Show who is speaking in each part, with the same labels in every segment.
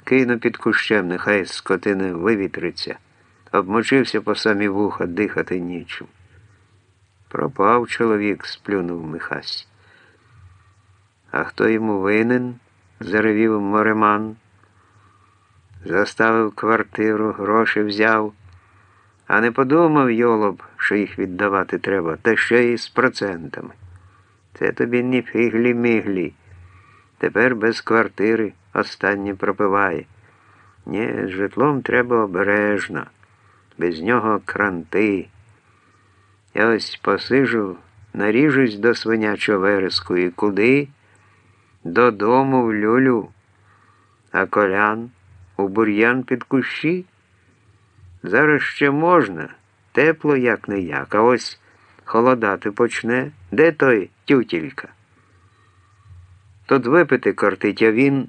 Speaker 1: Кину під кущем, нехай скотина вивітриться. Обмочився по самі вуха, дихати нічим. Пропав чоловік, сплюнув Михась. А хто йому винен? заревів Мореман. Заставив квартиру, гроші взяв, а не подумав йолоб, що їх віддавати треба, та ще й з процентами. Це тобі не фіглі-міглі. Тепер без квартири останнє пропиває. Ні, з житлом треба обережно, без нього кранти. Я ось посижу, наріжусь до свинячого вереску і куди? Додому в люлю, а колян у бур'ян під кущі. Зараз ще можна, тепло як не як, а ось холодати почне. Де той тютілька? Тут випити кортить, а він.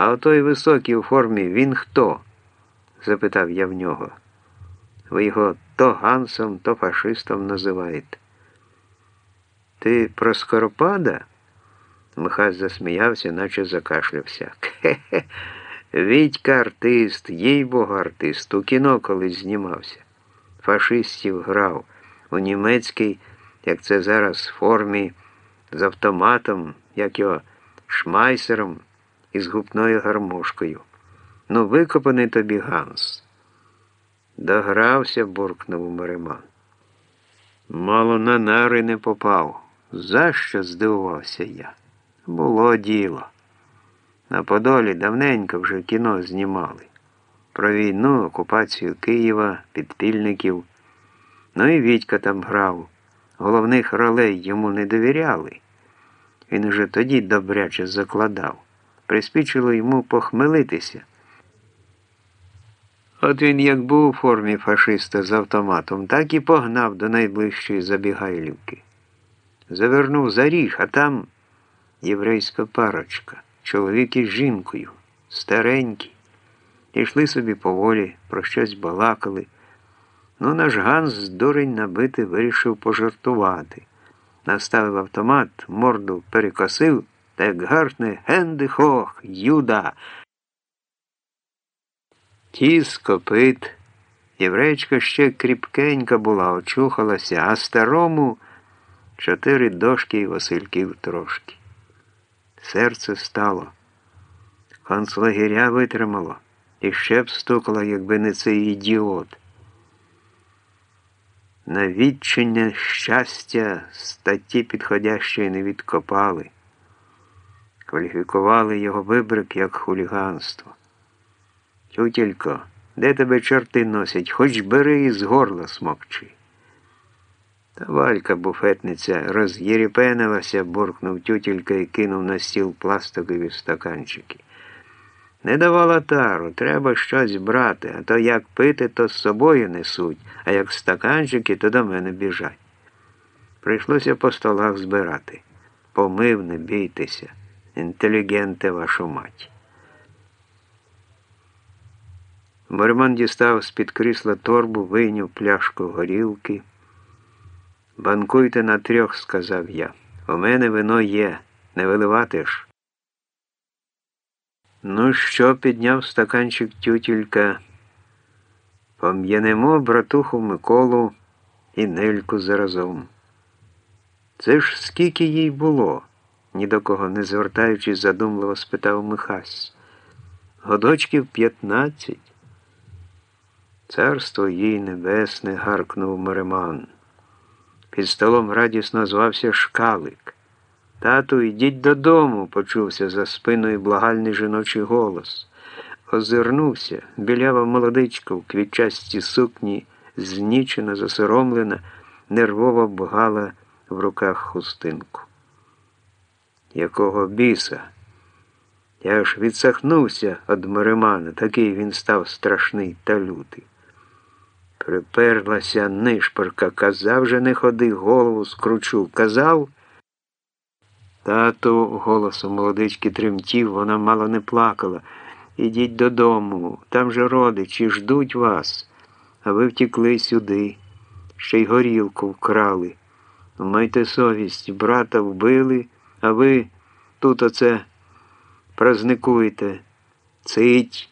Speaker 1: А отой високий у формі він хто? запитав я в нього. Ви його то гансом, то фашистом називаєте. Ти про Скоропада? Михась засміявся, наче закашлявся. Хе-хе, Вітька артист, їй богу артист, у кіно колись знімався. Фашистів грав у німецькій, як це зараз, формі, з автоматом, як його шмайсером і з гупною гармошкою. Ну, викопаний тобі Ганс. Догрався, буркнув Мариман. Мало на нари не попав. За що здивувався я? Було діло. На Подолі давненько вже кіно знімали. Про війну, окупацію Києва, підпільників. Ну і Вітька там грав. Головних ролей йому не довіряли. Він уже тоді добряче закладав. Приспічило йому похмелитися. От він як був у формі фашиста з автоматом, так і погнав до найближчої забігайлівки. Завернув за ріг, а там єврейська парочка, чоловік із жінкою, старенькі. Ішли собі поволі, про щось балакали. Ну, наш Ганс, дурень набитий, вирішив пожартувати. Наставив автомат, морду перекосив та як гарне генди хох, юда. Тіс копит. Єврейчка ще кріпкенька була, очухалася, а старому чотири дошки і Васильків трошки. Серце стало. Концлагеря витримало і ще б стукало, якби не цей ідіот. На відчення щастя статті підходящої не відкопали, кваліфікували його вибрик як хуліганство. Тютілько, де тебе чорти носять, хоч бери і з горла смокчи. Та валька буфетниця роз'єріпенилася, буркнув тютілька і кинув на стіл пластикові стаканчики. Не давала тару, треба щось брати, а то як пити, то з собою несуть, а як стаканчики, то до мене біжать. Прийшлося по столах збирати. Помив, не бійтеся, інтелігенте вашу мать. Мормон дістав з-під крісла торбу, вийняв пляшку горілки. Банкуйте на трьох, сказав я. У мене вино є, не виливати ж. Ну що, підняв стаканчик тютілька. Пом'янемо братуху Миколу і Нельку заразом. Це ж скільки їй було? Ні до кого не звертаючись, задумливо спитав Михась. Годочків п'ятнадцять. Царство їй небесне, гаркнув Мареман. Під столом радісно звався Шкалик. Тату, йдіть додому, почувся за спиною благальний жіночий голос. Озирнувся, білява молодичка в квітчасті сукні, знічена, засоромлена, нервово бгала в руках хустинку. Якого біса? Я аж відсахнувся від Маримана, такий він став страшний та лютий. Приперлася нишпорка, казав же не ходи, голову скручу. Казав. Тату голосом молодички тремтів, вона мало не плакала. Ідіть додому, там же родичі ждуть вас, а ви втікли сюди, ще й горілку вкрали. Майте совість, брата вбили, а ви тут оце празникуєте. Цить.